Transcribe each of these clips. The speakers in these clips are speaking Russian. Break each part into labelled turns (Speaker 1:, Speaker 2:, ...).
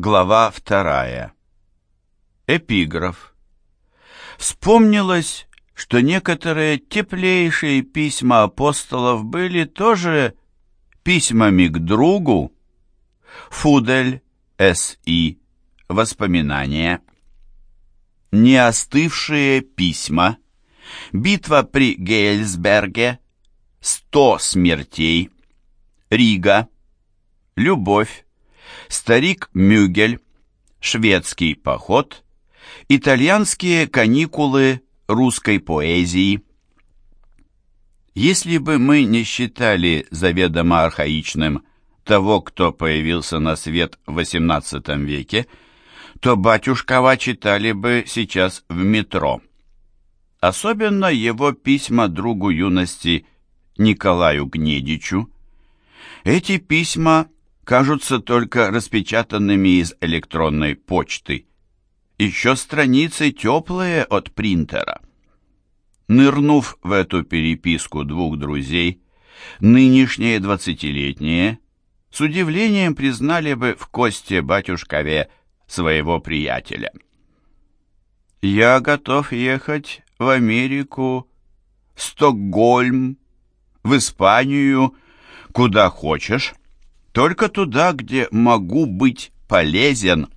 Speaker 1: Глава вторая. Эпиграф. Вспомнилось, что некоторые теплейшие письма апостолов были тоже письмами к другу. Фудель, С.И. Воспоминания. Неостывшие письма. Битва при Гейльсберге. Сто смертей. Рига. Любовь. Старик Мюгель. Шведский поход. Итальянские каникулы русской поэзии. Если бы мы не считали заведомо архаичным того, кто появился на свет в XVIII веке, то батюшкова читали бы сейчас в метро. Особенно его письма другу юности Николаю Гнедичу. Эти письма кажутся только распечатанными из электронной почты. Еще страницы теплые от принтера. Нырнув в эту переписку двух друзей, нынешние двадцатилетние с удивлением признали бы в Косте батюшкове своего приятеля. «Я готов ехать в Америку, в Стокгольм, в Испанию, куда хочешь, только туда, где могу быть полезен».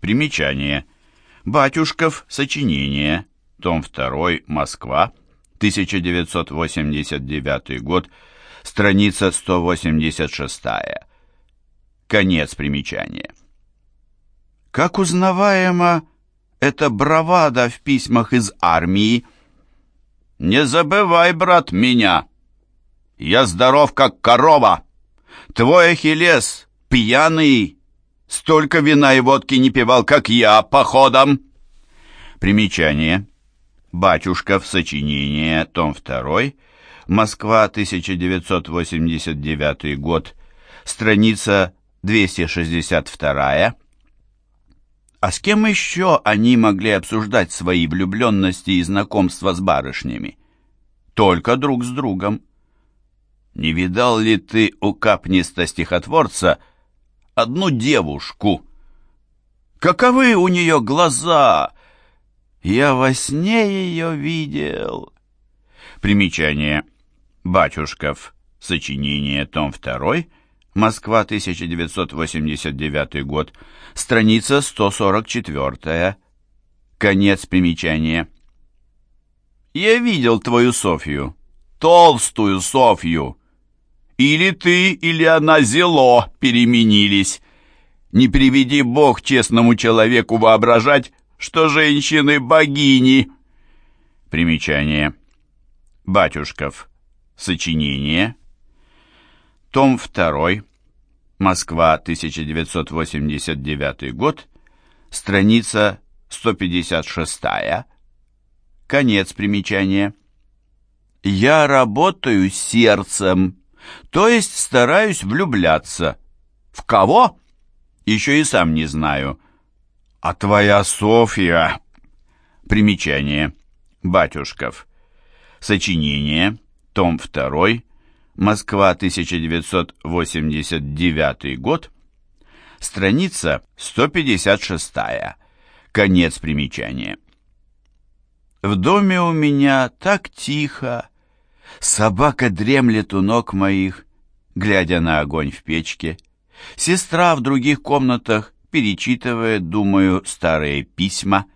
Speaker 1: Примечание. Батюшков. Сочинение. Том 2. Москва. 1989 год. Страница 186. Конец примечания. Как узнаваемо это бравада в письмах из армии. «Не забывай, брат, меня! Я здоров, как корова! Твой Ахиллес, пьяный, столько вина и водки не пивал, как я, походом!» Примечание. Батюшков, сочинение, том 2, Москва, 1989 год, страница 262 а с кем еще они могли обсуждать свои влюбленности и знакомства с барышнями? Только друг с другом. Не видал ли ты у капниста-стихотворца одну девушку? Каковы у нее глаза? Я во сне ее видел. Примечание. Батюшков. Сочинение. Том 2. Москва, 1989 год. Страница 144. Конец примечания. Я видел твою Софью. Толстую Софью. Или ты, или она зело переменились. Не приведи Бог честному человеку воображать, что женщины богини. Примечание. Батюшков. Сочинение. Том 2. Москва, 1989 год. Страница 156. Конец примечания. Я работаю сердцем, то есть стараюсь влюбляться. В кого? Еще и сам не знаю. А твоя Софья... Примечание. Батюшков. Сочинение. Том 2. Москва, 1989 год. Страница 156. Конец примечания. В доме у меня так тихо. Собака дремлет у ног моих, глядя на огонь в печке. Сестра в других комнатах перечитывает, думаю, старые письма.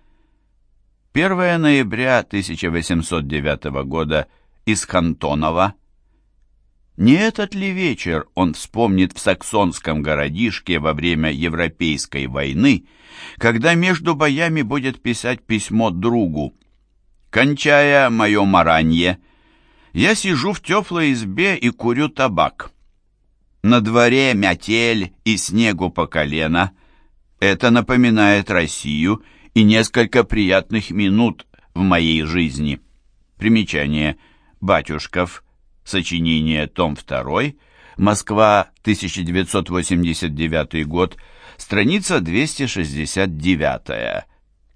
Speaker 1: 1 ноября 1809 года из Хантонова. Не этот ли вечер он вспомнит в саксонском городишке во время Европейской войны, когда между боями будет писать письмо другу? Кончая мое маранье, я сижу в теплой избе и курю табак. На дворе метель и снегу по колено. Это напоминает Россию и несколько приятных минут в моей жизни. Примечание. Батюшков. Сочинение, том 2, Москва, 1989 год, страница 269,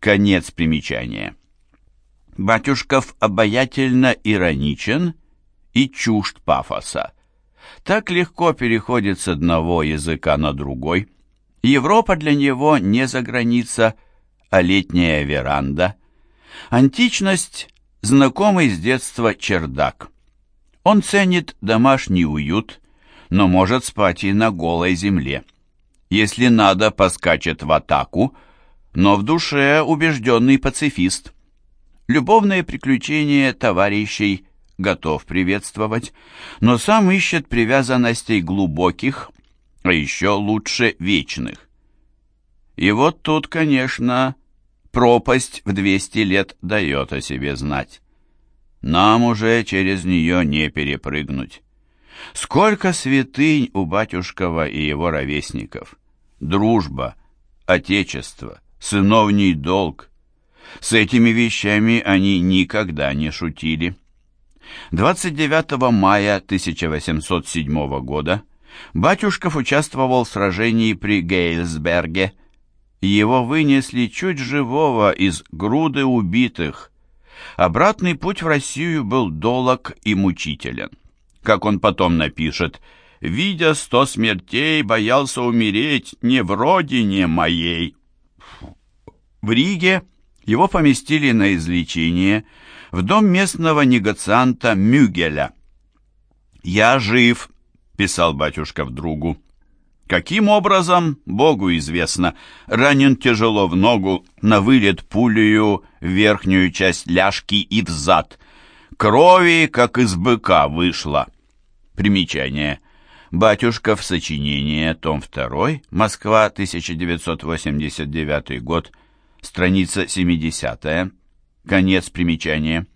Speaker 1: конец примечания. Батюшков обаятельно ироничен и чужд пафоса. Так легко переходит с одного языка на другой. Европа для него не за граница, а летняя веранда. Античность – знакомый с детства чердак. Он ценит домашний уют, но может спать и на голой земле. Если надо, поскачет в атаку, но в душе убежденный пацифист. Любовные приключения товарищей готов приветствовать, но сам ищет привязанностей глубоких, а еще лучше вечных. И вот тут, конечно, пропасть в 200 лет дает о себе знать. Нам уже через нее не перепрыгнуть. Сколько святынь у батюшкова и его ровесников. Дружба, отечество, сыновний долг. С этими вещами они никогда не шутили. 29 мая 1807 года Батюшков участвовал в сражении при Гейлсберге. Его вынесли чуть живого из груды убитых. Обратный путь в Россию был долог и мучителен. Как он потом напишет, «Видя сто смертей, боялся умереть не в родине моей». В Риге его поместили на излечение в дом местного негацианта Мюгеля. «Я жив», — писал батюшка в другу. Каким образом, Богу известно, ранен тяжело в ногу, на вылет пулею в верхнюю часть ляжки и в зад. Крови, как из быка, вышло. Примечание. Батюшка в сочинение, том 2, Москва, 1989 год, страница 70 конец примечания.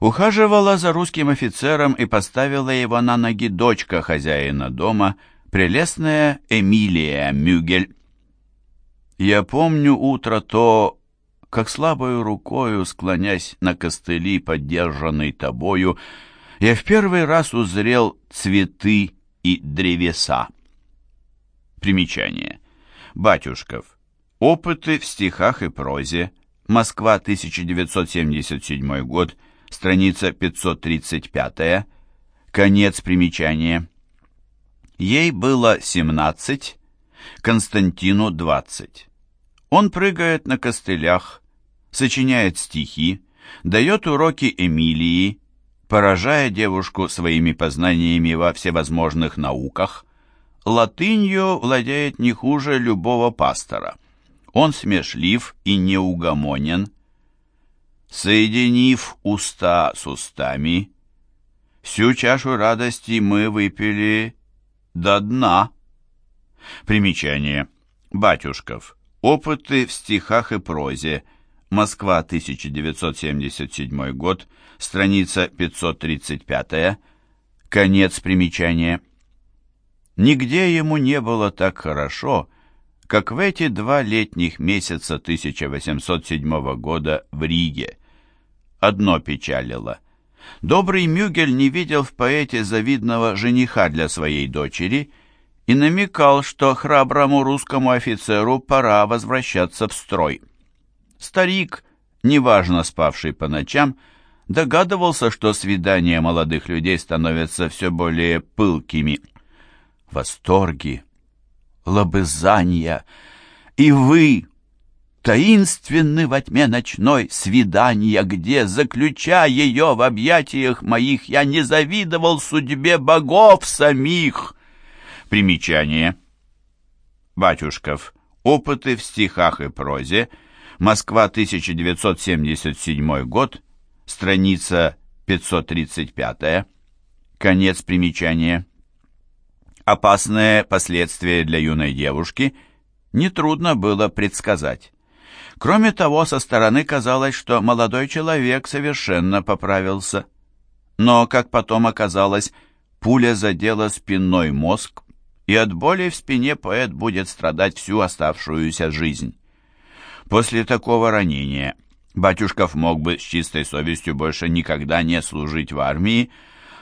Speaker 1: Ухаживала за русским офицером и поставила его на ноги дочка хозяина дома, прелестная Эмилия Мюгель. Я помню утро то, как слабою рукою, склонясь на костыли, поддержанный тобою, я в первый раз узрел цветы и древеса. Примечание. Батюшков. Опыты в стихах и прозе. Москва, 1977 год. Страница 535. Конец примечания. Ей было 17, Константину 20. Он прыгает на костылях, сочиняет стихи, дает уроки Эмилии, поражая девушку своими познаниями во всевозможных науках. Латынью владеет не хуже любого пастора – он смешлив и неугомонен. Соединив уста с устами, всю чашу радости мы выпили до дна. Примечание. Батюшков. Опыты в стихах и прозе. Москва, 1977 год. Страница 535. Конец примечания. Нигде ему не было так хорошо, как в эти два летних месяца 1807 года в Риге. Одно печалило. Добрый Мюгель не видел в поэте завидного жениха для своей дочери и намекал, что храброму русскому офицеру пора возвращаться в строй. Старик, неважно спавший по ночам, догадывался, что свидания молодых людей становятся все более пылкими. Восторги, лобызанья, и вы, таинственны во тьме ночной свидания, где, заключая ее в объятиях моих, я не завидовал судьбе богов самих. Примечание. Батюшков. Опыты в стихах и прозе. Москва, 1977 год. Страница 535. Конец примечания. Опасные последствия для юной девушки нетрудно было предсказать. Кроме того, со стороны казалось, что молодой человек совершенно поправился. Но, как потом оказалось, пуля задела спинной мозг, и от боли в спине поэт будет страдать всю оставшуюся жизнь. После такого ранения Батюшков мог бы с чистой совестью больше никогда не служить в армии,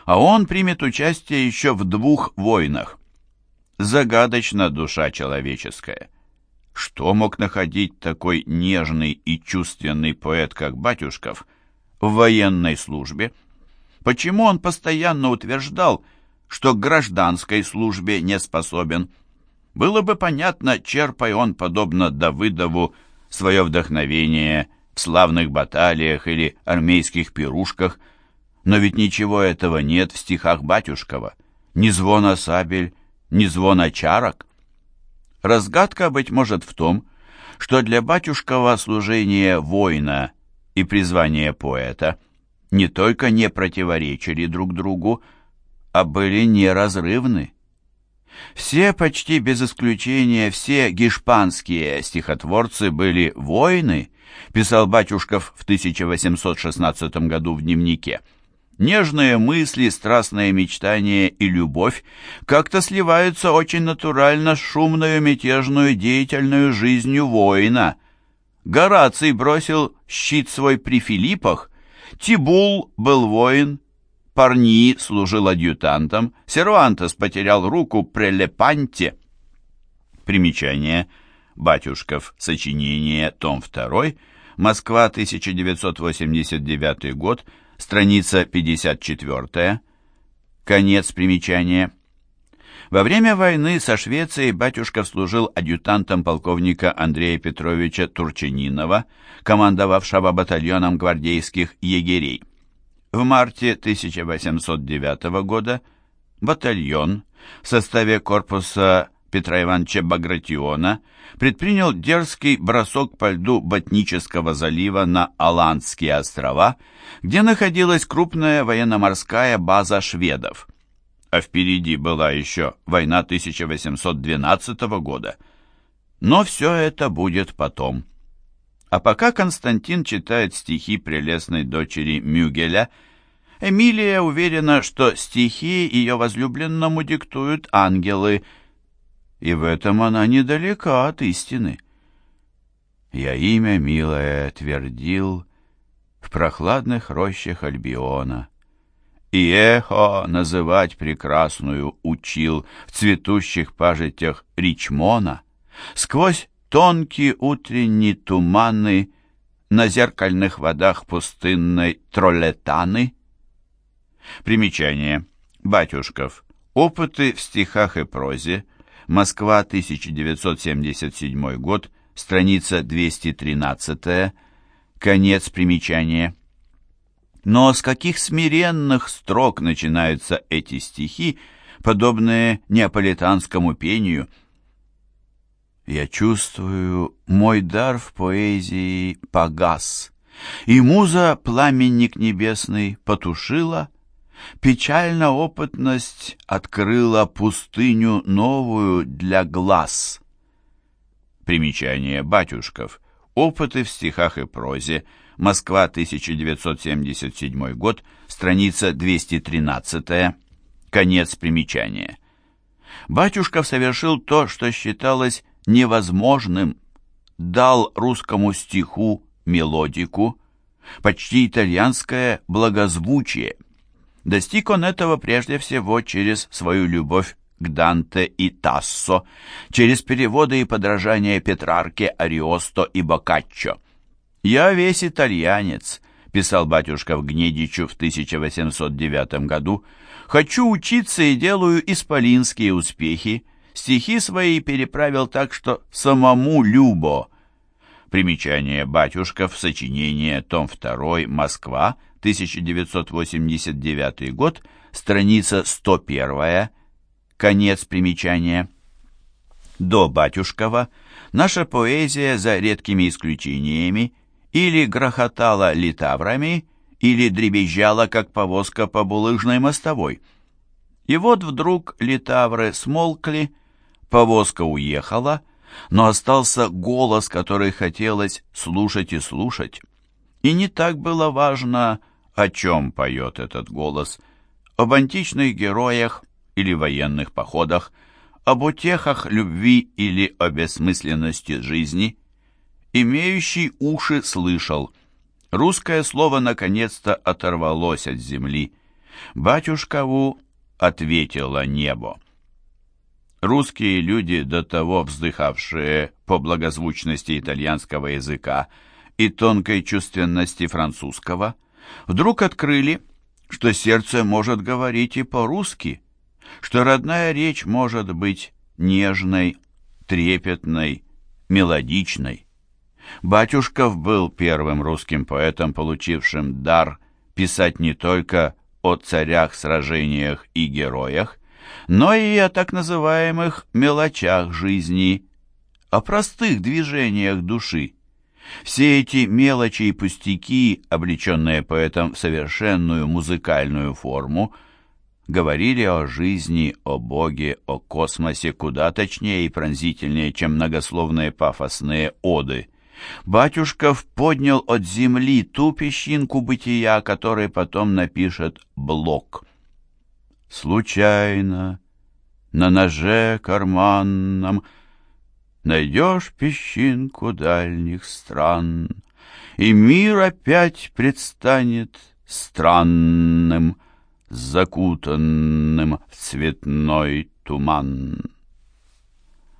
Speaker 1: а он примет участие еще в двух войнах. Загадочна душа человеческая. Что мог находить такой нежный и чувственный поэт, как Батюшков, в военной службе? Почему он постоянно утверждал, что к гражданской службе не способен? Было бы понятно, черпай он, подобно Давыдову, свое вдохновение в славных баталиях или армейских пирушках, но ведь ничего этого нет в стихах Батюшкова, ни звона сабель, ни звона чарок. Разгадка, быть может, в том, что для Батюшкова служение воина и призвание поэта не только не противоречили друг другу, а были неразрывны. Все, почти без исключения, все гешпанские стихотворцы были воины, писал Батюшков в 1816 году в дневнике. Нежные мысли, страстные мечтания и любовь как-то сливаются очень натурально с шумную, мятежную, деятельную жизнью воина. Гораций бросил щит свой при Филиппах, Тибул был воин, Парни служил адъютантом, Сервантес потерял руку при Лепанте. Примечание. Батюшков. Сочинение. Том 2. Москва, 1989 год. Страница 54. Конец примечания. Во время войны со Швецией Батюшков служил адъютантом полковника Андрея Петровича Турчининова, командовавшего батальоном гвардейских егерей. В марте 1809 года батальон в составе корпуса Петра Ивановича Багратиона предпринял дерзкий бросок по льду Ботнического залива на Аландские острова, где находилась крупная военно-морская база шведов. А впереди была еще война 1812 года. Но все это будет потом. А пока Константин читает стихи прелестной дочери Мюгеля, Эмилия уверена, что стихи ее возлюбленному диктуют ангелы, и в этом она недалека от истины. «Я имя милое твердил в прохладных рощах Альбиона, и эхо называть прекрасную учил в цветущих пажитях Ричмона, сквозь тонкие утренние туманы на зеркальных водах пустынной Троллетаны. Примечание. Батюшков. Опыты в стихах и прозе. Москва, 1977 год. Страница 213. Конец примечания. Но с каких смиренных строк начинаются эти стихи, подобные неаполитанскому пению – я чувствую, мой дар в поэзии погас, И муза пламенник небесный потушила, Печально опытность открыла пустыню новую для глаз. Примечание Батюшков. Опыты в стихах и прозе. Москва, 1977 год, страница 213. Конец примечания. Батюшков совершил то, что считалось невозможным, дал русскому стиху мелодику, почти итальянское благозвучие. Достиг он этого прежде всего через свою любовь к Данте и Тассо, через переводы и подражания Петрарке, Ариосто и Боккаччо. «Я весь итальянец», — писал батюшка в Гнедичу в 1809 году, «хочу учиться и делаю исполинские успехи, стихи свои переправил так, что самому любо. Примечание Батюшков, сочинение, том 2, Москва, 1989 год, страница 101, конец примечания. До Батюшкова наша поэзия, за редкими исключениями, или грохотала литаврами, или дребезжала, как повозка по булыжной мостовой. И вот вдруг литавры смолкли, Повозка уехала, но остался голос, который хотелось слушать и слушать. И не так было важно, о чем поет этот голос. Об античных героях или военных походах, об утехах любви или о бессмысленности жизни. Имеющий уши слышал. Русское слово наконец-то оторвалось от земли. Батюшкову ответило небо. Русские люди, до того вздыхавшие по благозвучности итальянского языка и тонкой чувственности французского, вдруг открыли, что сердце может говорить и по-русски, что родная речь может быть нежной, трепетной, мелодичной. Батюшков был первым русским поэтом, получившим дар писать не только о царях, сражениях и героях, но и о так называемых мелочах жизни, о простых движениях души. Все эти мелочи и пустяки, облеченные поэтом в совершенную музыкальную форму, говорили о жизни, о Боге, о космосе куда точнее и пронзительнее, чем многословные пафосные оды. Батюшков поднял от земли ту песчинку бытия, которой потом напишет Блок. Случайно на ноже карманном Найдешь песчинку дальних стран, И мир опять предстанет странным, Закутанным в цветной туман.